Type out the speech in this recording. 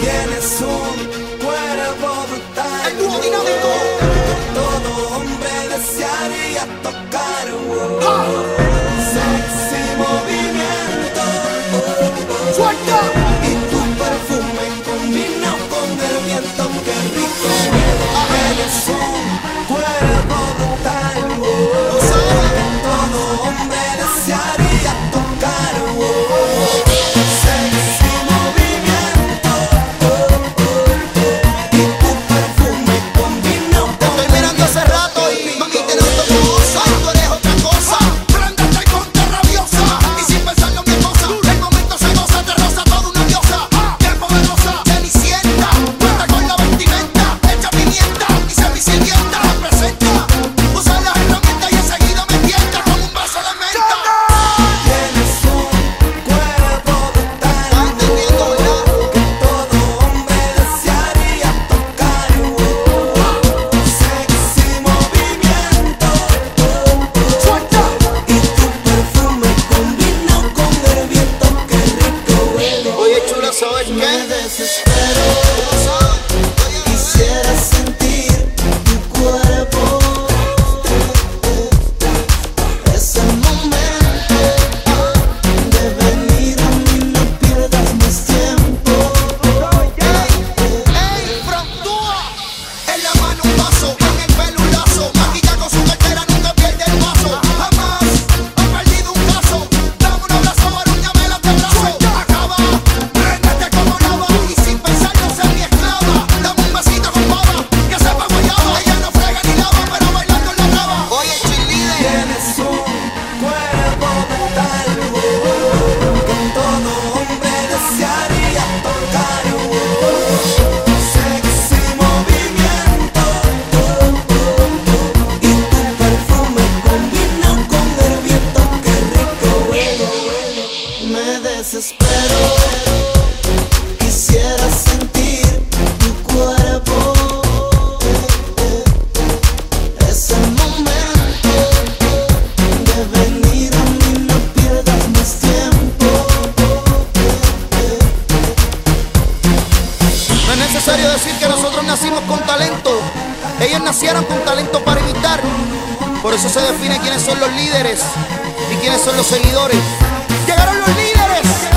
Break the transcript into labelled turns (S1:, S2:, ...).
S1: Tienes un cuerpo brutal.
S2: El dinámico.
S1: Todo hombre desearía tocar.
S2: Ah.
S1: desespero. Quisiera sentir tu cuerpo. Es el momento de venir a mí, no pierdas más tiempo.
S2: No
S1: es
S2: necesario decir que nosotros nacimos con talento. Ellos nacieron con talento para imitar. Por eso se define quiénes son los líderes y quiénes son los seguidores. Llegaron los líderes. Let's go.